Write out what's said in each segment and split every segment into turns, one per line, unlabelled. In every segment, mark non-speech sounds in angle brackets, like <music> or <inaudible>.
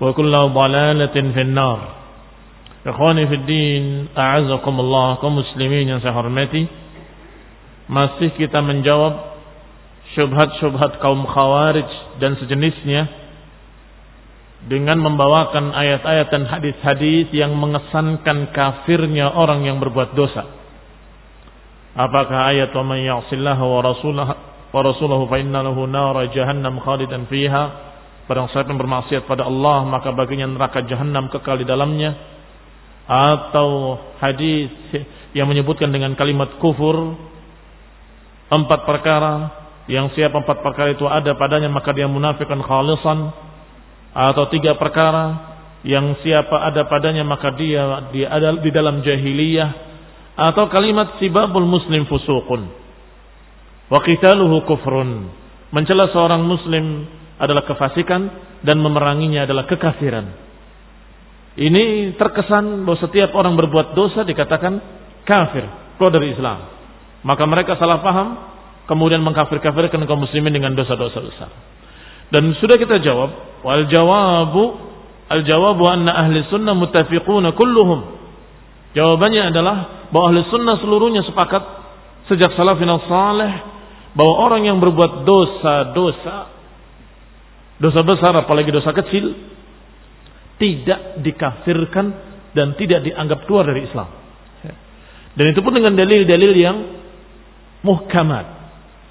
وكل ضلالة في النار Ikhwani fi din, a'azakumullah kaum muslimin yang saya hormati. Masih kita menjawab syubhat-syubhat kaum khawarij dan sejenisnya dengan membawakan ayat-ayat dan hadis-hadis yang mengesankan kafirnya orang yang berbuat dosa. Apakah ayat wa man ya'sillaha wa rasulahu wa rasulahu fa inna lahu nara jahannam khalidan fiha Barang siapa yang bermaksiat pada Allah maka baginya neraka jahanam kekal di dalamnya. Atau hadis yang menyebutkan dengan kalimat kufur empat perkara. Yang siapa empat perkara itu ada padanya maka dia munafikan khalisan. Atau tiga perkara. Yang siapa ada padanya maka dia dia ada di dalam jahiliyah. Atau kalimat sibabul muslim fusuqun. Wa qitaluhu kufrun. Mencela seorang muslim adalah kefasikan dan memeranginya adalah kekafiran. Ini terkesan bahwa setiap orang berbuat dosa dikatakan kafir, keluar dari Islam. Maka mereka salah paham, kemudian mengkafir-kafirkan kaum muslimin dengan dosa-dosa besar. Dan sudah kita jawab, wal jawabu al jawabu anna ahli sunnah muttafiquna kulluhum. Jawabannya adalah bahwa ahli sunnah seluruhnya sepakat sejak salafin saleh bahwa orang yang berbuat dosa-dosa dosa besar apalagi dosa kecil tidak dikafirkan dan tidak dianggap keluar dari Islam. Dan itu pun dengan dalil-dalil yang muhkamat.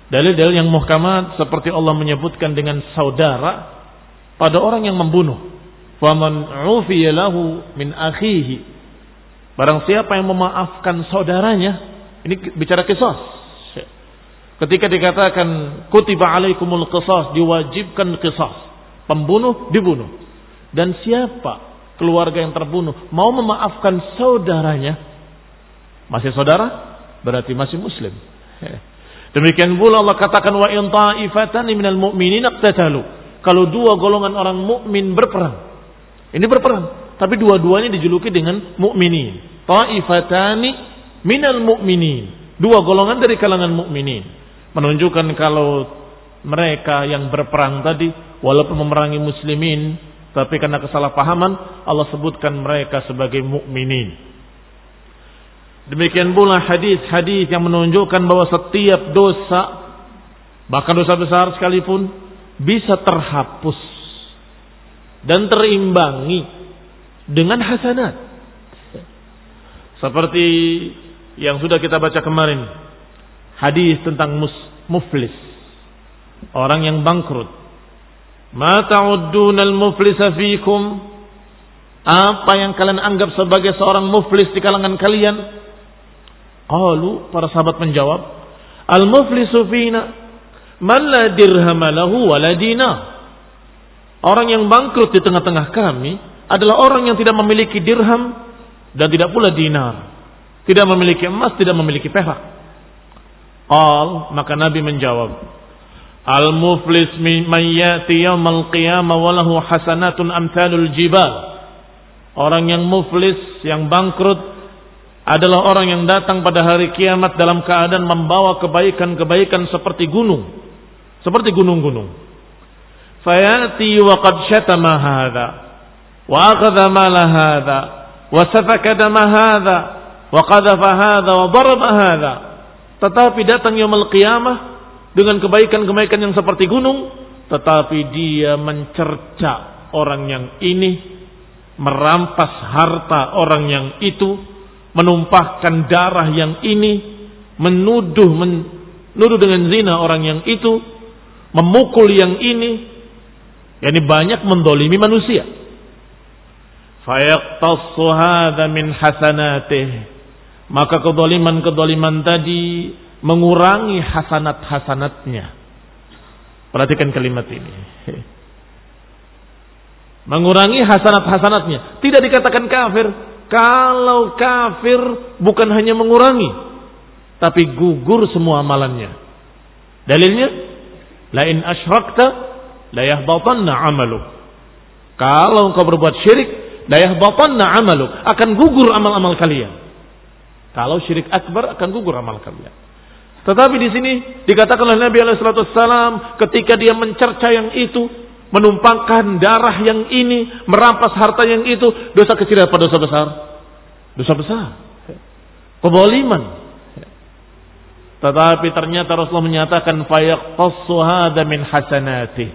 Dalil-dalil yang muhkamat seperti Allah menyebutkan dengan saudara pada orang yang membunuh. Faman ufiya lahu min akhihi. Barang siapa yang memaafkan saudaranya, ini bicara kisah Ketika dikatakan kutiba alaikumul qisas, diwajibkan qisas. Pembunuh dibunuh. Dan siapa keluarga yang terbunuh mau memaafkan saudaranya, masih saudara? Berarti masih muslim. <laughs> Demikian pula Allah katakan wa in ta'ifatan minal mu'minin iqtatalu. Kalau dua golongan orang mukmin berperang. Ini berperang, tapi dua-duanya dijuluki dengan mukminin. Ta'ifatani minal mu'minin. Dua golongan dari kalangan mukminin menunjukkan kalau mereka yang berperang tadi walaupun memerangi muslimin tapi karena kesalahpahaman Allah sebutkan mereka sebagai mukminin. Demikian pula hadis-hadis yang menunjukkan bahwa setiap dosa bahkan dosa besar sekalipun bisa terhapus dan terimbangi dengan hasanat. Seperti yang sudah kita baca kemarin hadis tentang mus muflis. Orang yang bangkrut. Ma ta'udduna al-muflisa fikum? Apa yang kalian anggap sebagai seorang muflis di kalangan kalian? Qalu para sahabat menjawab, Al-muflisu fina man la dirham lahu wa la Orang yang bangkrut di tengah-tengah kami adalah orang yang tidak memiliki dirham dan tidak pula dinar. Tidak memiliki emas, tidak memiliki perak. Al, maka Nabi menjawab, Al-muflis man yati yawmal qiyamah walahu hasanatun amthalul jibal. Orang yang muflis, yang bangkrut adalah orang yang datang pada hari kiamat dalam keadaan membawa kebaikan-kebaikan seperti gunung. Seperti gunung-gunung. Fayati wa qad syatama hadha wa akhadha mala hadha wa safaka dama hadha wa qadhafa hadha wa daraba hadha. Tetapi datang yaumul qiyamah dengan kebaikan-kebaikan yang seperti gunung, tetapi dia mencerca orang yang ini, merampas harta orang yang itu, menumpahkan darah yang ini, menuduh menuduh dengan zina orang yang itu, memukul yang ini, yakni banyak mendolimi manusia. Maka kedoliman-kedoliman tadi mengurangi hasanat-hasanatnya. Perhatikan kalimat ini. <laughs> Mengurangi hasanat-hasanatnya. Tidak dikatakan kafir. Kalau kafir bukan hanya mengurangi. Tapi gugur semua amalannya. Dalilnya. Lain asyrakta. Layahbatanna amalu. Kalau engkau berbuat syirik. Layahbatanna amalu. Akan gugur amal-amal kalian. Kalau syirik akbar akan gugur amal kalian. Tetapi di sini dikatakan oleh Nabi Alaihissalam ketika dia mencerca yang itu, menumpangkan darah yang ini, merampas harta yang itu, dosa kecil apa dosa besar? Dosa besar. Keboliman. Tetapi ternyata Rasulullah menyatakan fayaqtassu hada min hasanati.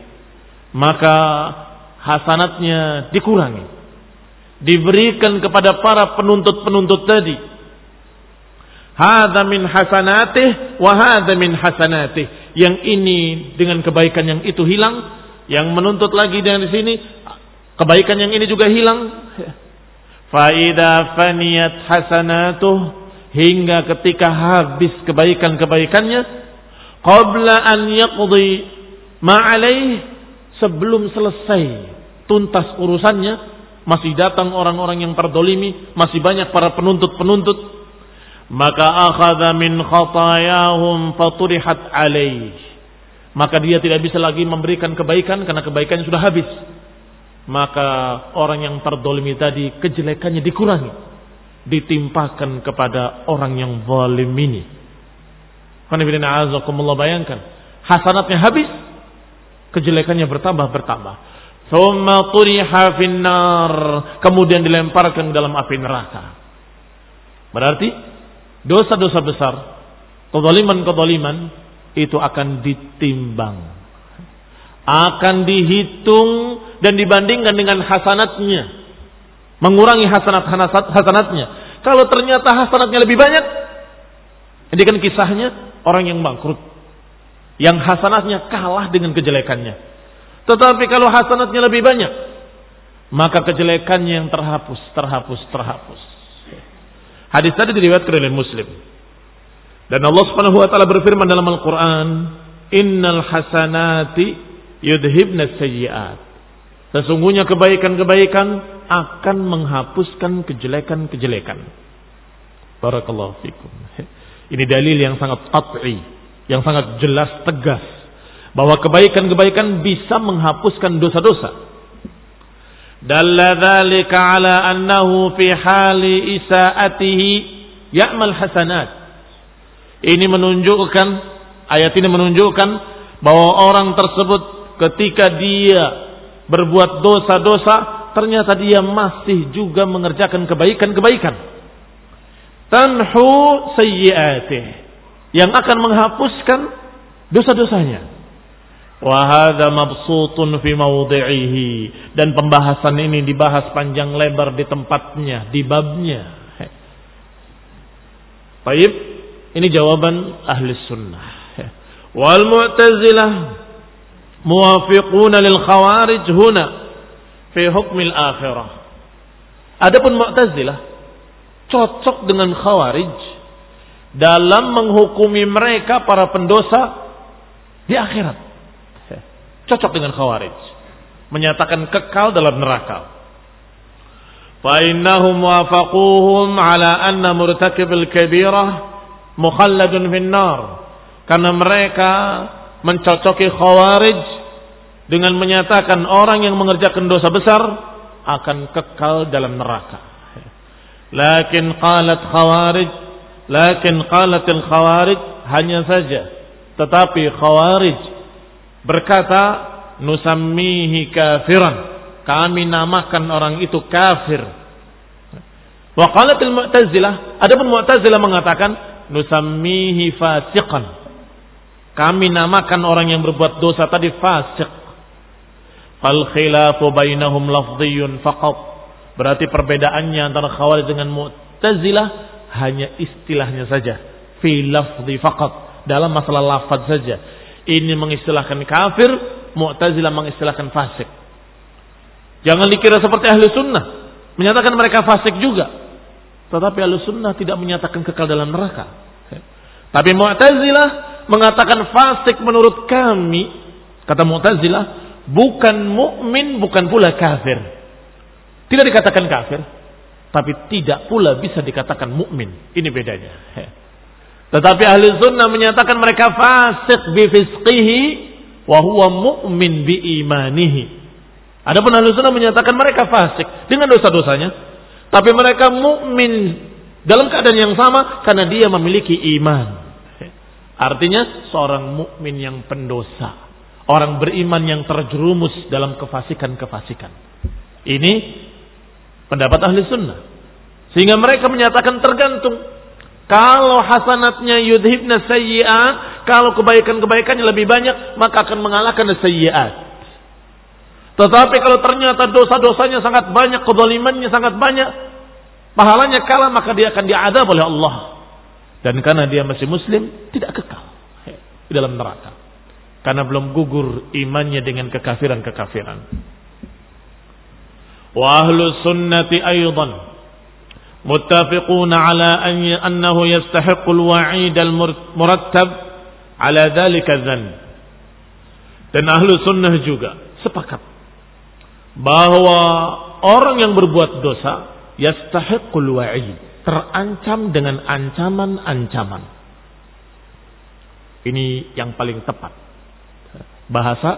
Maka hasanatnya dikurangi. Diberikan kepada para penuntut-penuntut tadi Hada min hasanatih wa hada min hasanatih. Yang ini dengan kebaikan yang itu hilang, yang menuntut lagi dengan sini kebaikan yang ini juga hilang. Faida faniyat hasanatuh hingga ketika habis kebaikan-kebaikannya qabla an yaqdi ma'alaih sebelum selesai tuntas urusannya masih datang orang-orang yang terdolimi masih banyak para penuntut-penuntut maka akhadha min khatayahum faturihat alaih. Maka dia tidak bisa lagi memberikan kebaikan karena kebaikannya sudah habis. Maka orang yang terdolimi tadi kejelekannya dikurangi. Ditimpakan kepada orang yang zalim ini. Bayangkan. Hasanatnya habis kejelekannya bertambah bertambah. Thumma turiha kemudian dilemparkan dalam api neraka. Berarti dosa-dosa besar, kezaliman-kezaliman itu akan ditimbang. Akan dihitung dan dibandingkan dengan hasanatnya. Mengurangi hasanat-hasanatnya. Kalau ternyata hasanatnya lebih banyak, ini kan kisahnya orang yang bangkrut. Yang hasanatnya kalah dengan kejelekannya. Tetapi kalau hasanatnya lebih banyak, maka kejelekannya yang terhapus, terhapus, terhapus. Hadis tadi diriwayatkan oleh Muslim. Dan Allah Subhanahu wa taala berfirman dalam Al-Qur'an, "Innal hasanati yudhibna sayyi'at." Sesungguhnya kebaikan-kebaikan akan menghapuskan kejelekan-kejelekan. Barakallahu fikum. Ini dalil yang sangat qat'i, yang sangat jelas tegas bahwa kebaikan-kebaikan bisa menghapuskan dosa-dosa dalla dzalika ala annahu fi hali isaatihi ya'mal hasanat ini menunjukkan ayat ini menunjukkan bahwa orang tersebut ketika dia berbuat dosa-dosa ternyata dia masih juga mengerjakan kebaikan-kebaikan. Tanhu sayyiatih. Yang akan menghapuskan dosa-dosanya Wahada mabsutun fi mawdi'ihi. Dan pembahasan ini dibahas panjang lebar di tempatnya, di babnya. Baik, ini jawaban ahli sunnah. Wal mu'tazilah muwafiquna lil khawarij huna fi hukmil akhirah. Adapun mu'tazilah cocok dengan khawarij dalam menghukumi mereka para pendosa di akhirat. Cocok dengan khawarij. Menyatakan kekal dalam neraka. فإنهم وافقوهم على أن مرتكب الكبيرة مخلد في النار karena mereka mencocoki khawarij dengan menyatakan orang yang mengerjakan dosa besar akan kekal dalam neraka. Lakin qalat khawarij, lakin qalat al khawarij hanya saja tetapi khawarij berkata nusammihi kafiran kami namakan orang itu kafir. Wa qalatil mu'tazilah, adapun mu'tazilah mengatakan nusammihi fasiqan. Kami namakan orang yang berbuat dosa tadi fasik. Fal khilafu bainahum lafdhiyun faqat. Berarti perbedaannya antara khawarij dengan mu'tazilah hanya istilahnya saja. Fi lafdhi faqat. Dalam masalah lafaz saja. Ini mengistilahkan kafir, mu'tazilah mengistilahkan fasik. Jangan dikira seperti ahli sunnah. Menyatakan mereka fasik juga. Tetapi ahli sunnah tidak menyatakan kekal dalam neraka. Tapi Mu'tazilah mengatakan fasik menurut kami. Kata Mu'tazilah. Bukan mukmin, bukan pula kafir. Tidak dikatakan kafir. Tapi tidak pula bisa dikatakan mukmin. Ini bedanya. Tetapi ahli sunnah menyatakan mereka fasik bifisqihi. Wahuwa mu'min bi imanihi Adapun ahlu sunnah menyatakan mereka fasik dengan dosa-dosanya. Tapi mereka mukmin dalam keadaan yang sama karena dia memiliki iman. Artinya seorang mukmin yang pendosa. Orang beriman yang terjerumus dalam kefasikan-kefasikan. Ini pendapat ahli sunnah. Sehingga mereka menyatakan tergantung. Kalau hasanatnya yudhibna sayyi'at. Kalau kebaikan-kebaikannya lebih banyak. Maka akan mengalahkan sayyi'at. Tetapi kalau ternyata dosa-dosanya sangat banyak, kezalimannya sangat banyak, pahalanya kalah maka dia akan diadab oleh Allah. Dan karena dia masih muslim, tidak kekal di dalam neraka. Karena belum gugur imannya dengan kekafiran-kekafiran. Wa ahlu sunnati aydan muttafiquna ala annahu yastahiqul wa'id al-murattab ala dhalika dhan. Dan ahlu sunnah juga sepakat bahwa orang yang berbuat dosa yastahiqul wa'id, terancam dengan ancaman-ancaman. Ini yang paling tepat. Bahasa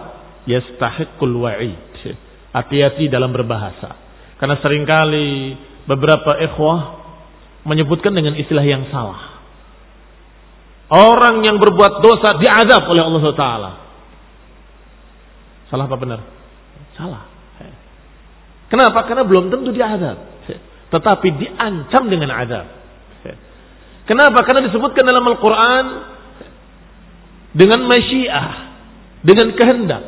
yastahiqul wa'id. Hati-hati dalam berbahasa. Karena sering kali beberapa ikhwah menyebutkan dengan istilah yang salah. Orang yang berbuat dosa diadab oleh Allah Taala. Salah apa benar? Salah. Kenapa? Karena belum tentu diadab. Tetapi diancam dengan adab. Kenapa? Karena disebutkan dalam Al-Quran dengan masyiah, dengan kehendak.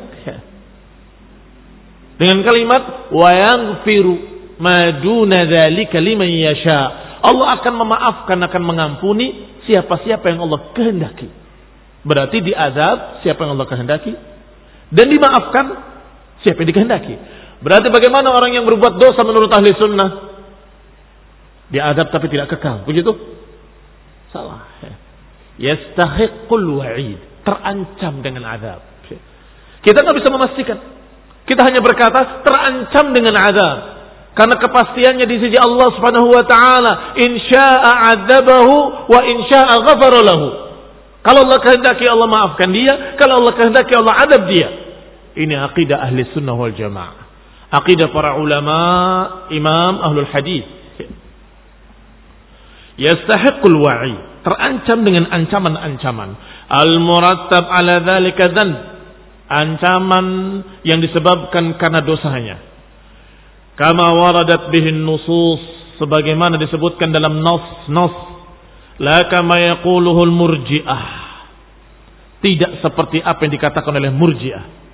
Dengan kalimat wa yaghfiru ma duna dzalika liman yasha. Allah akan memaafkan, akan mengampuni siapa-siapa yang Allah kehendaki. Berarti diadab siapa yang Allah kehendaki dan dimaafkan siapa yang dikehendaki. Berarti bagaimana orang yang berbuat dosa menurut ahli sunnah? Diadab tapi tidak kekal. Begitu? Salah. Yastahiqul wa'id. Terancam dengan adab. Kita nggak bisa memastikan. Kita hanya berkata terancam dengan adab. Karena kepastiannya di sisi Allah Subhanahu wa taala, insya'a adzabahu wa insya'a ghafara lahu. Kalau Allah kehendaki Allah maafkan dia, kalau Allah kehendaki Allah adab dia. Ini akidah ahli sunnah wal jamaah. Aqidah para ulama, imam ahlul hadis. Yastahiqul wa'i. Terancam dengan ancaman-ancaman. Al-murattab ala dhalika dan Ancaman yang disebabkan karena dosanya. Kama waradat bihin nusus. Sebagaimana disebutkan dalam nas-nas. La kama yaquluhul murji'ah. Tidak seperti apa yang dikatakan oleh murji'ah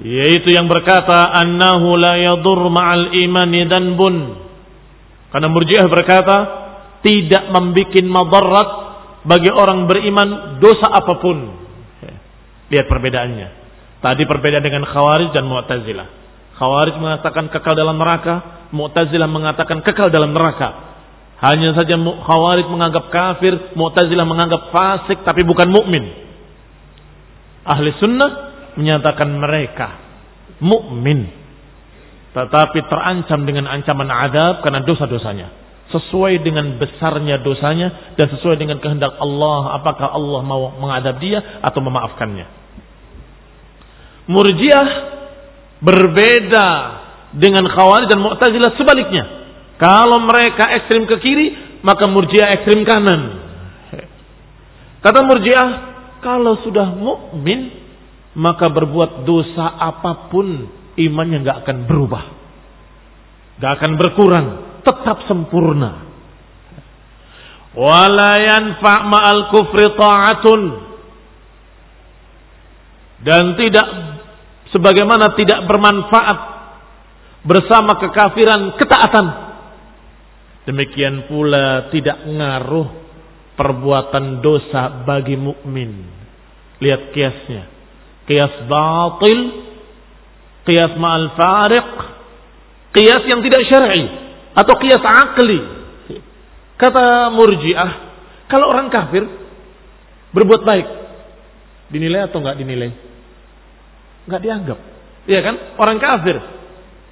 yaitu yang berkata annahu la yadur ma'al imani danbun karena murjiah berkata tidak membuat madarat bagi orang beriman dosa apa pun lihat perbedaannya tadi perbedaan dengan khawarij dan mu'tazilah khawarij mengatakan kekal dalam neraka mu'tazilah mengatakan kekal dalam neraka. Hanya saja Khawarij menganggap kafir, Mu'tazilah menganggap fasik tapi bukan mukmin. Ahli sunnah menyatakan mereka mukmin tetapi terancam dengan ancaman adab karena dosa-dosanya. Sesuai dengan besarnya dosanya dan sesuai dengan kehendak Allah apakah Allah mau mengadab dia atau memaafkannya? Murjiah berbeda dengan Khawarij dan Mu'tazilah sebaliknya. Kalau mereka ekstrim ke kiri maka Murjiah ekstrim kanan. Kata Murjiah kalau sudah mukmin maka berbuat dosa apa pun imannya nggak akan berubah, nggak akan berkurang, tetap sempurna. Walayan ma'al kufri ta'atun. Dan tidak sebagaimana tidak bermanfaat bersama kekafiran ketaatan. Demikian pula tidak ngaruh perbuatan dosa bagi mukmin. Lihat kiasnya. Kias batil Qiyas ma'al fariq. Qiyas yang tidak syar'i. Atau qiyas akli. Kata murjiah. Kalau orang kafir. Berbuat baik. Dinilai atau enggak dinilai? Enggak dianggap. Iya kan? Orang kafir.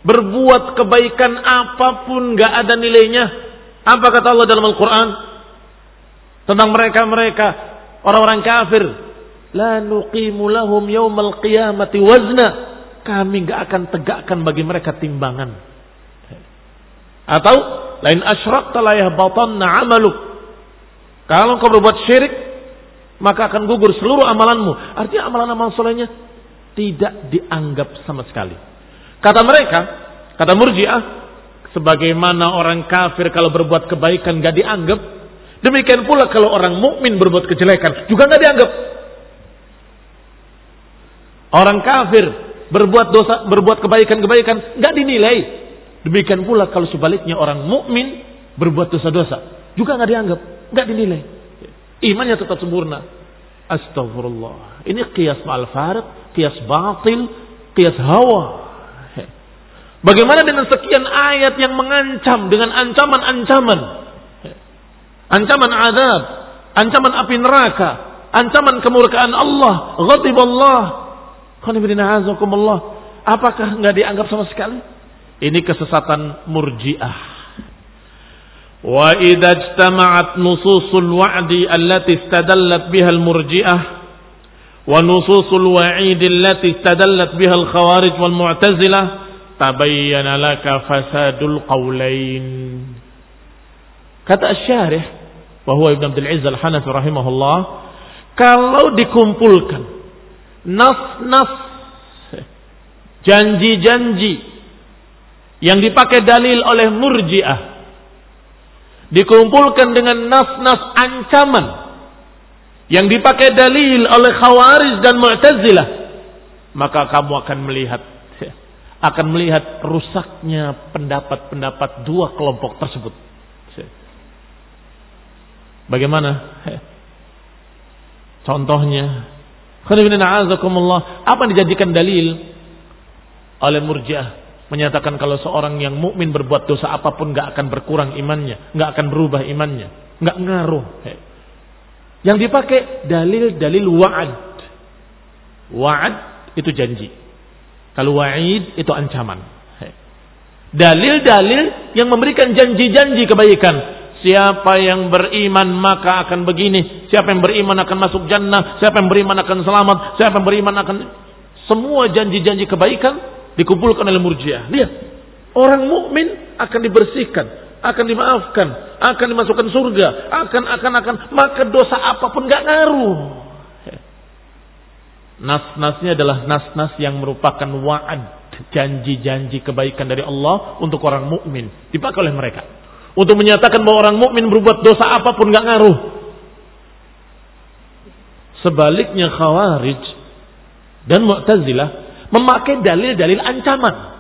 Berbuat kebaikan apa pun enggak ada nilainya. Apa kata Allah dalam Al-Quran? Tentang mereka-mereka. Orang-orang kafir. La nuqimu lahum yawmal qiyamati wazna kami nggak akan tegakkan bagi mereka timbangan. Atau lain asyrak talayah batanna amaluk. Kalau kau berbuat syirik, maka akan gugur seluruh amalanmu. Artinya amalan-amalan solehnya tidak dianggap sama sekali. Kata mereka, kata murjiah, sebagaimana orang kafir kalau berbuat kebaikan gak dianggap, demikian pula kalau orang mukmin berbuat kejelekan juga gak dianggap. Orang kafir berbuat dosa, berbuat kebaikan-kebaikan nggak dinilai. Demikian pula kalau sebaliknya orang mukmin berbuat dosa-dosa juga nggak dianggap, nggak dinilai. Imannya tetap sempurna. Astagfirullah. Ini kias ma'al farid, kias batil, kias hawa. Bagaimana dengan sekian ayat yang mengancam dengan ancaman-ancaman? Ancaman azab, ancaman api neraka, ancaman kemurkaan Allah, ghadiballah, Apakah nggak dianggap sama sekali? Ini kesesatan murjiah. Wa idza ijtama'at nususul wa'di allati istadallat biha al-murji'ah wa'id allati istadallat biha al-khawarij wal mu'tazilah tabayyana laka fasadul qawlain. Kata Asy-Syarih Ibnu Abdul Izz Al-Hanafi rahimahullah, kalau dikumpulkan nas-nas janji-janji yang dipakai dalil oleh murjiah dikumpulkan dengan nas-nas ancaman yang dipakai dalil oleh khawarij dan mu'tazilah. Maka kamu akan melihat <laughs> akan melihat rusaknya pendapat-pendapat dua kelompok tersebut. Bagaimana? <laughs> Contohnya apa yang dijadikan dalil? Oleh murjiah menyatakan kalau seorang yang mukmin berbuat dosa apa pun nggak akan berkurang imannya, nggak akan berubah imannya, nggak ngaruh. Yang dipakai dalil-dalil wa'ad. Wa'ad itu janji. Kalau wa'id itu ancaman. Dalil-dalil yang memberikan janji-janji kebaikan. Siapa yang beriman maka akan begini. Siapa yang beriman akan masuk jannah. Siapa yang beriman akan selamat. Siapa yang beriman akan... Semua janji-janji kebaikan dikumpulkan oleh murjiah. Lihat. Orang mukmin akan dibersihkan. Akan dimaafkan. Akan dimasukkan surga. Akan, akan, akan. Maka dosa apa pun gak ngaruh. Nas-nasnya adalah nas-nas yang merupakan wa'ad. Janji-janji kebaikan dari Allah untuk orang mukmin Dipakai oleh mereka untuk menyatakan bahwa orang mukmin berbuat dosa apa pun nggak ngaruh. Sebaliknya Khawarij dan Mu'tazilah memakai dalil-dalil ancaman.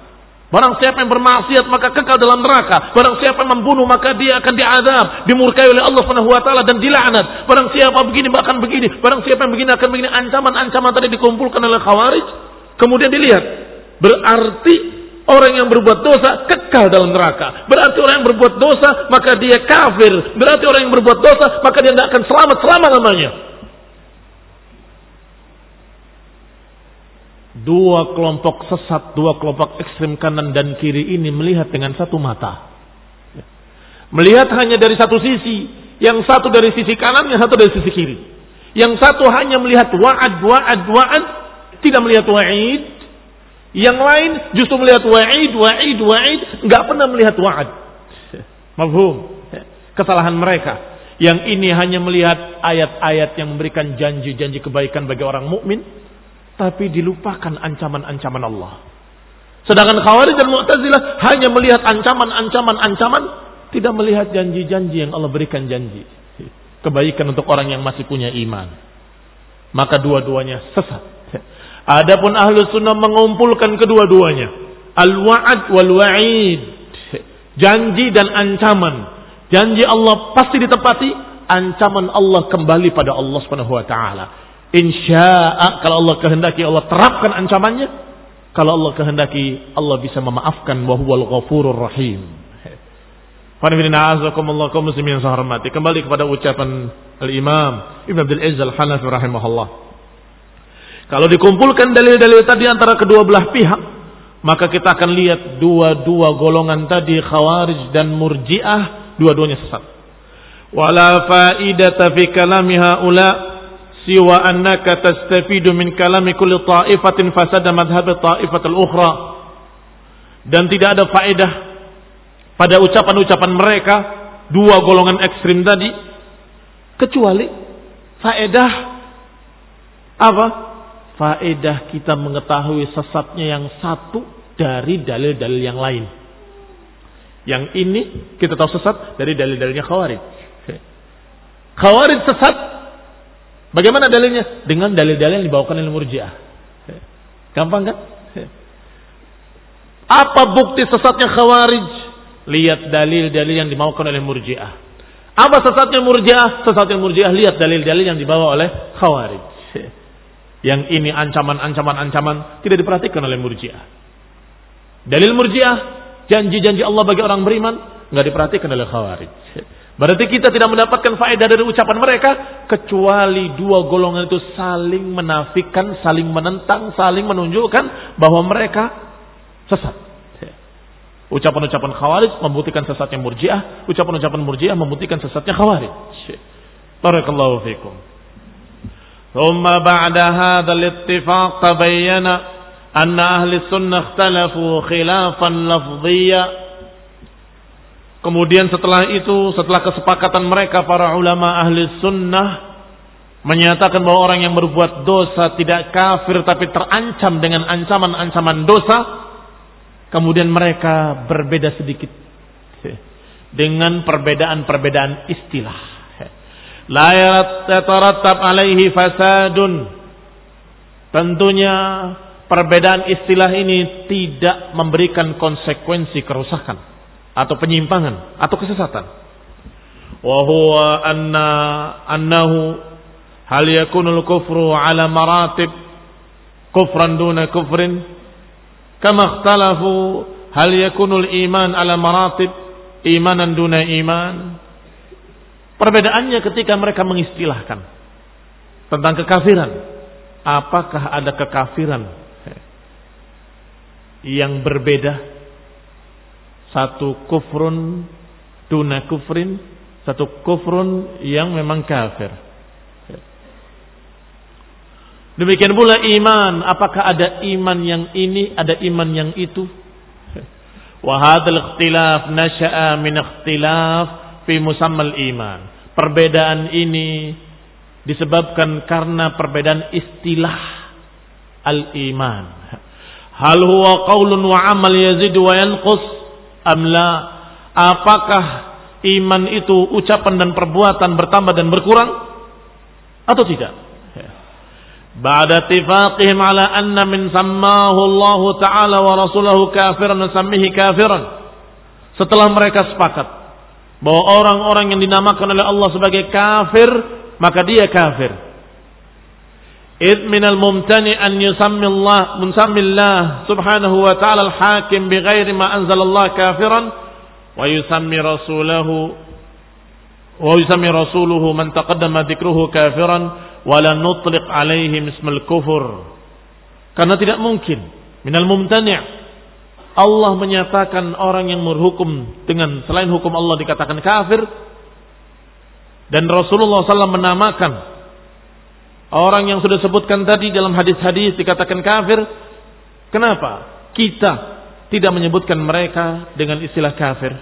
Barang siapa yang bermaksiat maka kekal dalam neraka. Barang siapa yang membunuh maka dia akan diadab, dimurkai oleh Allah Subhanahu wa taala dan dilaknat. Barang siapa begini bahkan begini, barang siapa yang begini akan begini. Ancaman-ancaman tadi dikumpulkan oleh Khawarij. Kemudian dilihat, berarti orang yang berbuat dosa kekal
dalam neraka. Berarti orang yang berbuat dosa, maka dia kafir. Berarti orang yang berbuat dosa, maka dia tidak akan selamat selama-lamanya. Dua kelompok sesat, dua kelompok ekstrem kanan dan kiri ini melihat dengan satu mata. Melihat hanya dari satu sisi. Yang satu dari sisi kanan, yang satu dari sisi kiri. Yang satu hanya melihat wa'ad, wa'ad, wa'ad. Tidak melihat wa'id. Yang lain justru melihat wa'id, wa'id, wa'id. Nggak pernah melihat wa'ad. Mafhum. Kesalahan mereka. Yang ini hanya melihat ayat-ayat yang memberikan janji-janji kebaikan bagi orang mukmin, tapi dilupakan ancaman-ancaman Allah. Sedangkan Khawarij dan Mu'tazilah hanya melihat ancaman-ancaman-ancaman, tidak melihat janji-janji yang Allah berikan janji kebaikan untuk orang yang masih punya iman. Maka dua-duanya sesat. Adapun ahlu sunnah mengumpulkan kedua-duanya. Al-wa'ad wal-wa'id. Janji dan ancaman. Janji Allah pasti ditepati. Ancaman Allah kembali pada Allah ta'ala. Insya'a kalau Allah kehendaki Allah terapkan ancamannya. Kalau Allah kehendaki Allah bisa memaafkan. Wahuwal ghafurur rahim. muslimin hormati. Kembali kepada ucapan Al-Imam Ibn Abdul Aziz Al-Hanafi rahimahullah. Kalau dikumpulkan dalil-dalil tadi antara kedua belah pihak, maka kita akan lihat dua-dua golongan tadi Khawarij dan Murji'ah, dua-duanya sesat. Wala faidata fi kalami haula siwa annaka tastafidu min kalami kulli ta'ifatin fasada madhhab ta'ifatul ukhra. Dan tidak ada faedah pada ucapan-ucapan mereka dua golongan ekstrim tadi kecuali faedah apa? Faedah kita mengetahui sesatnya yang satu dari dalil-dalil yang lain. Yang ini kita tahu sesat dari dalil-dalilnya Khawarij. Khawarij sesat Bagaimana dalilnya? Dengan dalil-dalil yang dibawakan oleh Murji'ah. Gampang kan? Apa bukti sesatnya Khawarij? lihat dalil-dalil yang dimaukan oleh murjiah. Apa sesatnya murjiah? Sesatnya murjiah lihat dalil-dalil yang dibawa oleh khawarij. Yang ini ancaman-ancaman-ancaman tidak diperhatikan oleh murjiah. Dalil murjiah, janji-janji Allah bagi orang beriman, nggak diperhatikan oleh khawarij. Berarti kita tidak mendapatkan faedah dari ucapan mereka kecuali dua golongan itu saling menafikan, saling menentang, saling menunjukkan bahwa mereka sesat. Ucapan-ucapan khawarij membuktikan sesatnya murjiah. Ucapan-ucapan murjiah membuktikan sesatnya khawarij. Barakallahu fikum. ثم بعد هذا الاتفاق تبين أن أهل السنة اختلفوا خلافا لفظيا Kemudian setelah itu, setelah kesepakatan mereka para ulama ahli sunnah menyatakan bahwa orang yang berbuat dosa tidak kafir tapi terancam dengan ancaman-ancaman dosa, Kemudian mereka berbeda sedikit dengan perbedaan-perbedaan istilah. La yatarattab alaihi fasadun. Tentunya perbedaan istilah ini tidak memberikan konsekuensi kerusakan atau penyimpangan atau kesesatan. Wa huwa anna annahu hal yakunul kufru ala maratib kufran duna kufrin Kama ikhtalafu hal yakunul iman ala maratib imanan duna iman. Perbedaannya ketika mereka mengistilahkan tentang kekafiran. Apakah ada kekafiran yang berbeda? Satu kufrun duna kufrin, satu kufrun yang memang kafir. Demikian pula iman, apakah ada iman yang ini, ada iman yang itu? Wa hadzal ikhtilaf nasha'a min ikhtilaf fi musammal iman. Perbedaan ini disebabkan karena perbedaan istilah al-iman. Hal huwa qaulun wa amal yazid wa yanqus amla apakah iman itu ucapan dan perbuatan bertambah dan berkurang? Atau tidak? Ba'da tifaqihim ala anna min sammahu Allah Ta'ala wa Rasulahu kafiran sammihi kafiran. Setelah mereka sepakat bahwa orang-orang yang dinamakan oleh Allah sebagai kafir, maka dia kafir. إذ من الممتنع أن يسمي الله مسمي الله سبحانه وتعالى الحاكم بغير ما أنزل الله كافرا ويسمي رسوله ويسمي رسوله من تقدم ذكره كافرا ولا نطلق عليهم اسم الكفر karena tidak mungkin minal mumtani' Allah menyatakan orang yang berhukum dengan selain hukum Allah dikatakan kafir dan Rasulullah SAW menamakan orang yang sudah sebutkan tadi dalam hadis-hadis dikatakan kafir. Kenapa? Kita tidak menyebutkan mereka dengan istilah kafir.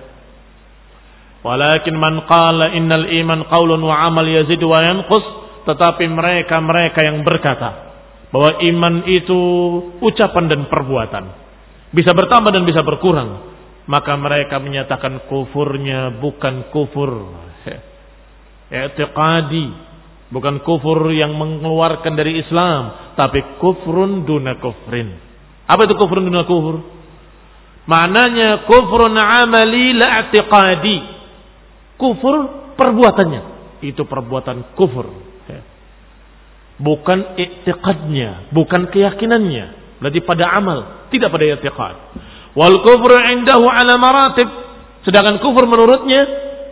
Walakin man qala innal iman qaulun wa amal yazid wa yanqus tetapi mereka-mereka yang berkata bahwa iman itu ucapan dan perbuatan. Bisa bertambah dan bisa berkurang. Maka mereka menyatakan kufurnya bukan kufur. <laughs> I'tiqadi bukan kufur yang mengeluarkan dari Islam tapi kufrun duna kufrin apa itu kufrun duna kufur maknanya kufrun amali la i'tiqadi Kufur perbuatannya. Itu perbuatan kufur. Ya. Bukan i'tiqadnya, bukan keyakinannya. Berarti pada amal, tidak pada i'tiqad. Wal kufru indahu ala maratib. Sedangkan kufur menurutnya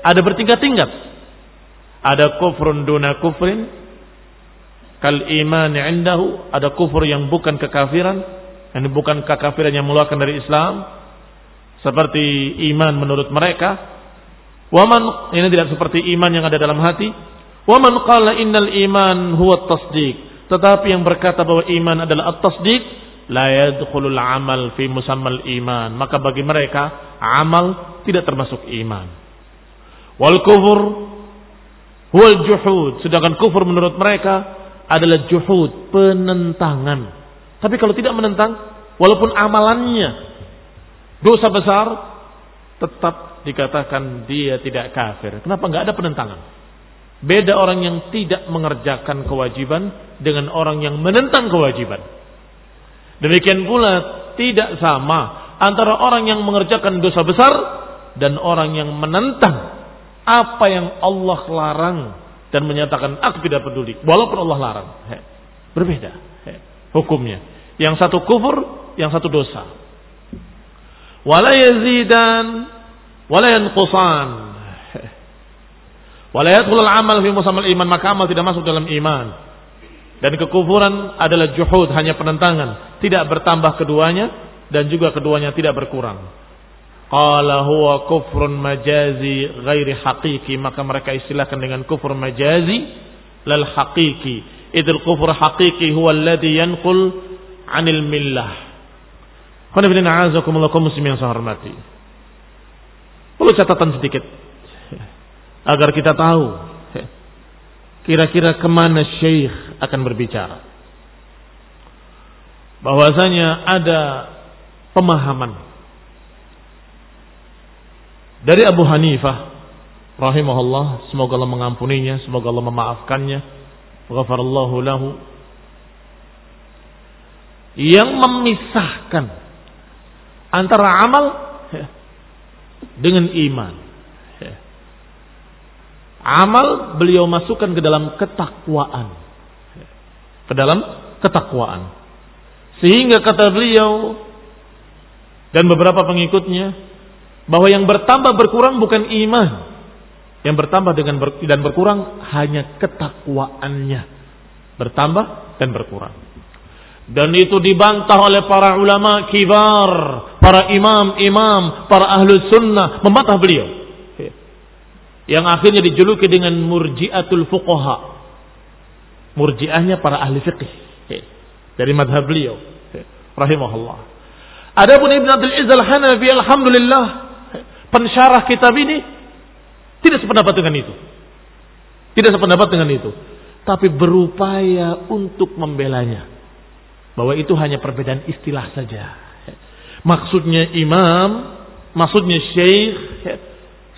ada bertingkat-tingkat. Ada kufrun duna kufrin. Kal iman indahu. Ada kufur yang bukan kekafiran. Ini bukan kekafiran yang mengeluarkan dari Islam. Seperti iman menurut mereka Waman ini tidak seperti iman yang ada dalam hati. Waman qala innal iman huwa tasdik. Tetapi yang berkata bahwa iman adalah at-tasdik, la yadkhulul amal fi musammal iman. Maka bagi mereka amal tidak termasuk iman. Wal kufur huwal juhud. Sedangkan kufur menurut mereka adalah juhud, penentangan. Tapi kalau tidak menentang, walaupun amalannya dosa besar, tetap dikatakan dia tidak kafir. Kenapa nggak ada penentangan? Beda orang yang tidak mengerjakan kewajiban dengan orang yang menentang kewajiban. Demikian pula tidak sama antara orang yang mengerjakan dosa besar dan orang yang menentang apa yang Allah larang dan menyatakan aku tidak peduli walaupun Allah larang. Berbeda hukumnya. Yang satu kufur, yang satu dosa. Wala yazidan wala yanqusan wala amal fi musammal iman maka amal tidak masuk dalam iman dan kekufuran adalah juhud hanya penentangan tidak bertambah keduanya dan juga keduanya tidak berkurang qala huwa kufrun majazi ghairi haqiqi maka mereka istilahkan dengan kufur majazi lal haqiqi idil kufur haqiqi huwa alladhi yanqul anil millah Qul inna a'azakumullah muslimin yang saya hormati Perlu catatan sedikit. Agar kita tahu kira-kira ke mana syekh akan berbicara. Bahwasanya ada pemahaman dari Abu Hanifah rahimahullah semoga Allah mengampuninya semoga Allah memaafkannya ghafarallahu lahu yang memisahkan antara amal dengan iman. Amal beliau masukkan ke dalam ketakwaan. Ke dalam ketakwaan. Sehingga kata beliau dan beberapa pengikutnya bahwa yang bertambah berkurang bukan iman. Yang bertambah dengan ber, dan berkurang hanya ketakwaannya. Bertambah dan berkurang. Dan itu dibantah oleh para ulama kibar, para imam-imam, para ahlu sunnah, membantah beliau. Yang akhirnya dijuluki dengan murjiatul fuqaha. Murjiahnya para ahli fiqih. Dari madhab beliau. Rahimahullah. Adapun Ibn Abdul Izzal Hanafi Alhamdulillah. Pensyarah kitab ini. Tidak sependapat dengan itu. Tidak sependapat dengan itu. Tapi berupaya untuk membelanya bahwa itu hanya perbedaan istilah saja. Maksudnya imam, maksudnya syekh,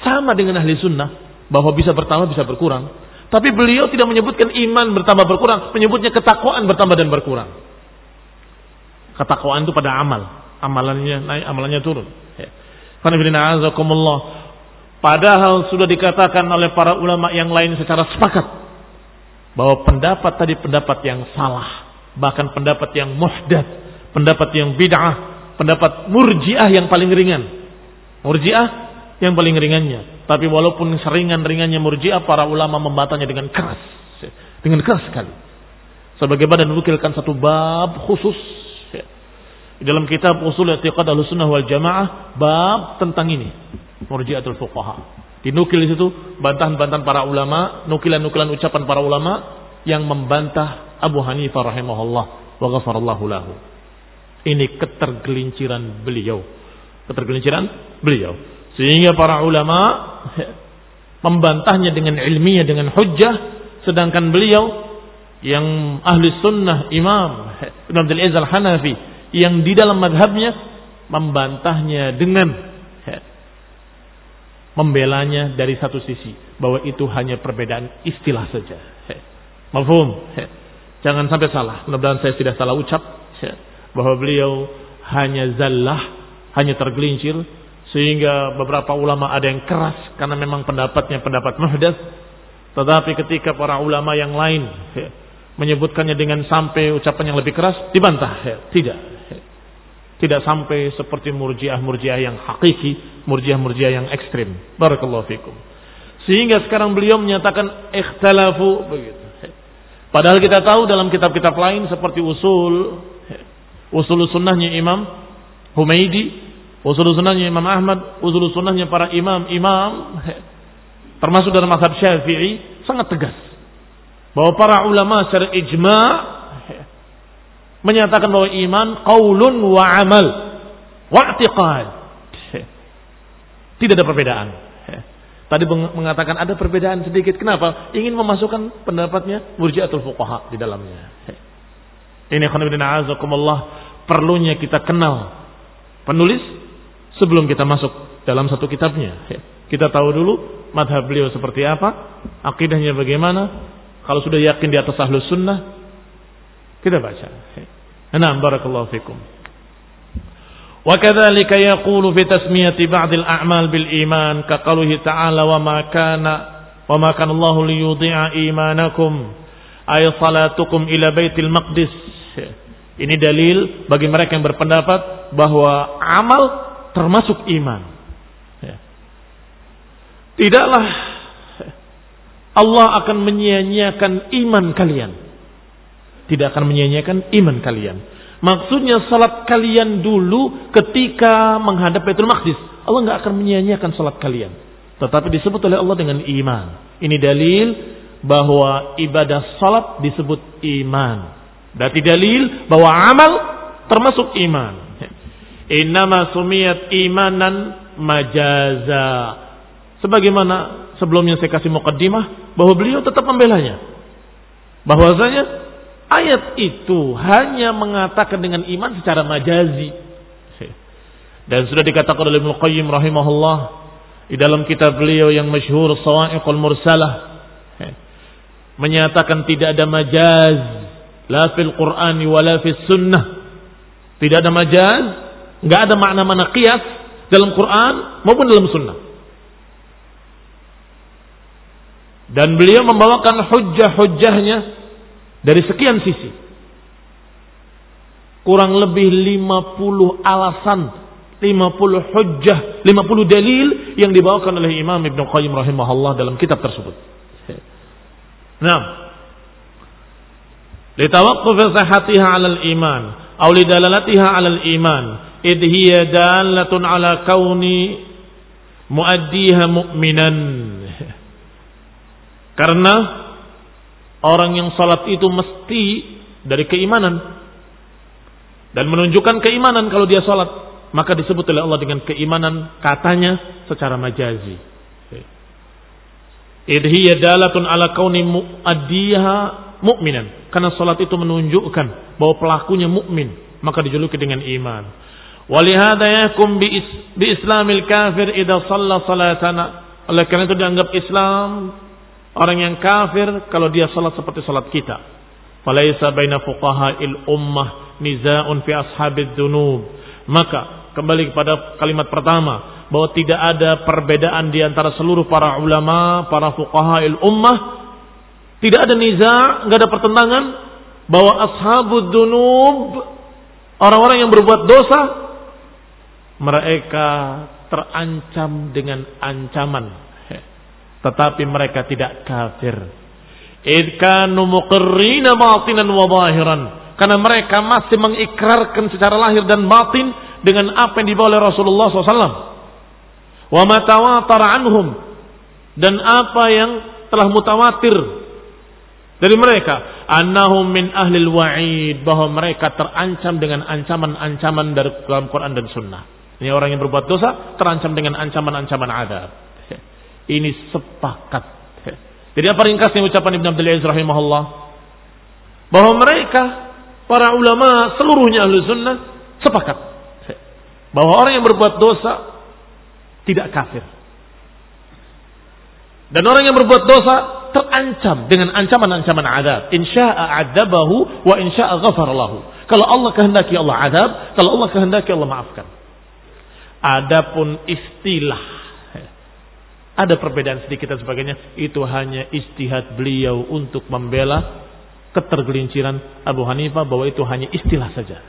sama dengan ahli sunnah, bahwa bisa bertambah, bisa berkurang. Tapi beliau tidak menyebutkan iman bertambah berkurang, menyebutnya ketakwaan bertambah dan berkurang. Ketakwaan itu pada amal, amalannya naik, amalannya turun. Padahal sudah dikatakan oleh para ulama yang lain secara sepakat bahwa pendapat tadi pendapat yang salah, bahkan pendapat yang muhdats, pendapat yang bid'ah, pendapat murjiah yang paling ringan. Murjiah yang paling ringannya. Tapi walaupun seringan-ringannya murjiah, para ulama membantahnya dengan keras. Dengan keras sekali. Sebagaimana menukilkan satu bab khusus di dalam kitab Usul I'tiqad Ahlussunnah wal Jamaah bab tentang ini, Murji'atul Fuqaha. Dinukil di situ bantahan-bantahan para ulama, nukilan-nukilan ucapan para ulama yang membantah Abu Hanifah rahimahullah wa ghafarallahu lahu. Ini ketergelinciran beliau. Ketergelinciran beliau. Sehingga para ulama <laughs> membantahnya dengan ilmiah, dengan hujjah. Sedangkan beliau yang ahli sunnah imam <laughs> Ibn Abdul Aziz al-Hanafi yang di dalam madhabnya membantahnya dengan membelanya dari satu sisi bahwa itu hanya perbedaan istilah saja. Mafhum? Jangan sampai salah. Mudah-mudahan saya tidak salah ucap bahwa beliau hanya zallah, hanya tergelincir sehingga beberapa ulama ada yang keras karena memang pendapatnya pendapat muhdats. Tetapi ketika para ulama yang lain menyebutkannya dengan sampai ucapan yang lebih keras dibantah. Tidak. Tidak sampai seperti murjiah-murjiah yang hakiki, murjiah-murjiah yang ekstrim. Barakallahu fikum. Sehingga sekarang beliau menyatakan ikhtalafu begitu. Padahal kita tahu dalam kitab-kitab lain seperti usul usul sunnahnya Imam Humaidi, usul sunnahnya Imam Ahmad, usul sunnahnya para imam-imam termasuk dalam mazhab Syafi'i sangat tegas bahwa para ulama secara ijma' menyatakan bahwa iman qaulun wa amal wa i'tiqad. Tidak ada perbedaan. Tadi mengatakan ada perbedaan sedikit. Kenapa? Ingin memasukkan pendapatnya murjiatul fuqaha di dalamnya. Ini khonibina azakumullah perlunya kita kenal penulis sebelum kita masuk dalam satu kitabnya. Kita tahu dulu madhab beliau seperti apa, akidahnya bagaimana. Kalau sudah yakin di atas ahlus sunnah, kita baca. نعم بارك الله فيكم وكذلك يقول في تسمية بعض الأعمال بالإيمان كقوله تعالى وما كان وما كان الله ليضيع إيمانكم أي صلاتكم إلى بيت المقدس ini dalil bagi mereka yang berpendapat bahwa amal termasuk iman. Tidaklah Allah akan menyia-nyiakan iman kalian tidak akan menyia-nyiakan iman kalian. Maksudnya salat kalian dulu ketika menghadap Baitul Maqdis. Allah nggak akan menyia-nyiakan salat kalian. Tetapi disebut oleh Allah dengan iman. Ini dalil bahwa ibadah salat disebut iman. Berarti dalil bahwa amal termasuk iman. Innama sumiyat imanan majaza. Sebagaimana sebelumnya saya kasih mukaddimah bahwa beliau tetap membelanya. Bahwasanya Ayat itu hanya mengatakan dengan iman secara majazi. Dan sudah dikatakan oleh Ibnu Qayyim rahimahullah di dalam kitab beliau yang masyhur Sawa'iqul Mursalah menyatakan tidak ada majaz la fil Qur'ani wala fis sunnah. Tidak ada majaz, enggak ada makna-makna qiyas dalam Quran maupun dalam sunnah. Dan beliau membawakan hujjah-hujjahnya dari sekian sisi. Kurang lebih 50 alasan, 50 hujjah, 50 dalil yang dibawakan oleh Imam Ibn Qayyim rahimahullah dalam kitab tersebut. Nah, litawaqquf sihhatiha 'ala al-iman aw lidalalatiha 'ala al-iman id hiya dalatun 'ala kauni muaddiha mu'minan. Karena orang yang salat itu mesti dari keimanan. Dan menunjukkan keimanan kalau dia salat. Maka disebut oleh Allah dengan keimanan katanya secara majazi. Idhiya dalatun ala kauni mu'addiha mu'minan. Karena salat itu menunjukkan bahwa pelakunya mukmin maka dijuluki dengan iman. Walihada yakum bi, islamil kafir idza shalla salatana. Oleh karena itu dianggap Islam Orang yang kafir kalau dia salat seperti salat kita. Falaisa baina fuqaha'il ummah niza'un fi ashabid dunub. Maka kembali kepada kalimat pertama bahwa tidak ada perbedaan di antara seluruh para ulama, para fuqaha'il ummah Tidak ada niza, nggak ada pertentangan bahwa ashabud dunub orang-orang yang berbuat dosa mereka terancam dengan ancaman tetapi mereka tidak kafir. Muqirrina batinan wa zahiran. Karena mereka masih mengikrarkan secara lahir dan batin dengan apa yang dibawa oleh Rasulullah SAW wa matawatar anhum. Dan apa yang telah mutawatir dari mereka. Annahum min ahli wa'id. Bahwa mereka terancam dengan ancaman-ancaman dari dalam Quran dan Sunnah. Ini orang yang berbuat dosa terancam dengan ancaman-ancaman adab. Ini sepakat. Jadi apa ringkasnya ucapan Ibn Abdul Aziz rahimahullah? Bahwa mereka para ulama seluruhnya ahli sunnah sepakat bahwa orang yang berbuat dosa tidak kafir. Dan orang yang berbuat dosa terancam dengan ancaman-ancaman adab. Insya'a adabahu wa insya'a ghafar lahu. Kalau Allah kehendaki Allah adab, kalau Allah kehendaki Allah maafkan. Adapun istilah ada perbedaan sedikit dan sebagainya, itu hanya istihad beliau untuk membela ketergelinciran Abu Hanifah bahwa itu hanya istilah saja.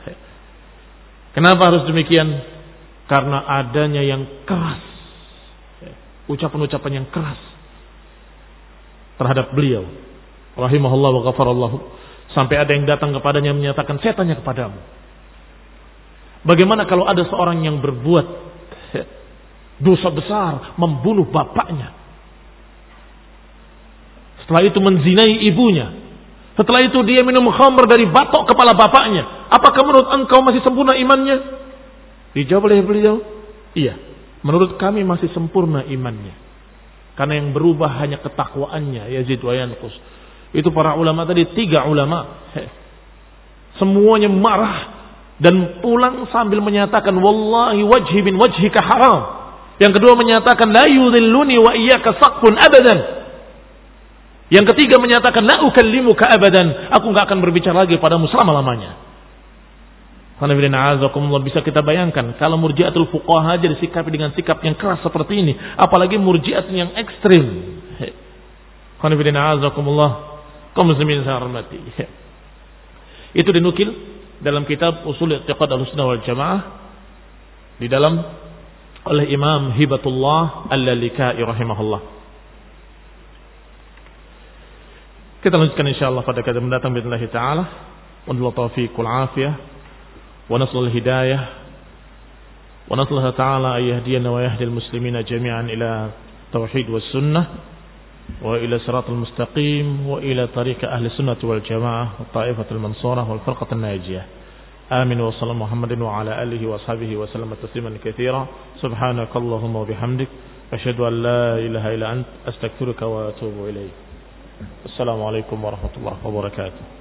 Kenapa harus demikian? Karena adanya yang keras. Ucapan-ucapan yang keras terhadap beliau. Rahimahullah wa ghafarallahu. Sampai ada yang datang kepadanya menyatakan, saya tanya kepadamu. Bagaimana kalau ada seorang yang berbuat dosa besar, membunuh bapaknya. Setelah itu menzinai ibunya. Setelah itu dia minum khamr dari batok kepala bapaknya. Apakah menurut engkau masih sempurna imannya? Dijawab oleh beliau, iya. Menurut kami masih sempurna imannya. Karena yang berubah hanya ketakwaannya. Yazid wa yanqus. Itu para ulama tadi, tiga ulama. Semuanya marah. Dan pulang sambil menyatakan, Wallahi wajhi bin wajhika haram. Yang kedua menyatakan, La yudhilluni wa iyaka saqfun abadan. Yang ketiga menyatakan, La ukallimuka abadan. Aku nggak akan berbicara lagi padamu selama-lamanya bisa kita bayangkan kalau murjiatul fuqaha aja disikapi dengan sikap yang keras seperti ini, apalagi murjiat yang ekstrim. kaum muslimin saya. Itu dinukil dalam kitab Usul I'tiqad Ahlussunnah wal Jamaah di dalam oleh Imam Hibatullah Al-Lalikai rahimahullah. Kita lanjutkan insyaallah pada kajian mendatang billahi taala. Wallahu taufiqul afiyah wa naslul hidayah wa naslaha ta'ala ayyahdiyana wa yahdil muslimina jami'an ila tauhid was sunnah. wa ila siratal mustaqim wa وإلى صراط المستقيم وإلى طريق أهل السنة والجماعة والطائفة المنصورة والفرقة الناجية آمين وصلى محمد وعلى آله وأصحابه وسلم تسليما كثيرا. سبحانك اللهم وبحمدك أشهد أن لا إله إلا أنت أستغفرك وأتوب إليك. السلام عليكم ورحمة الله وبركاته.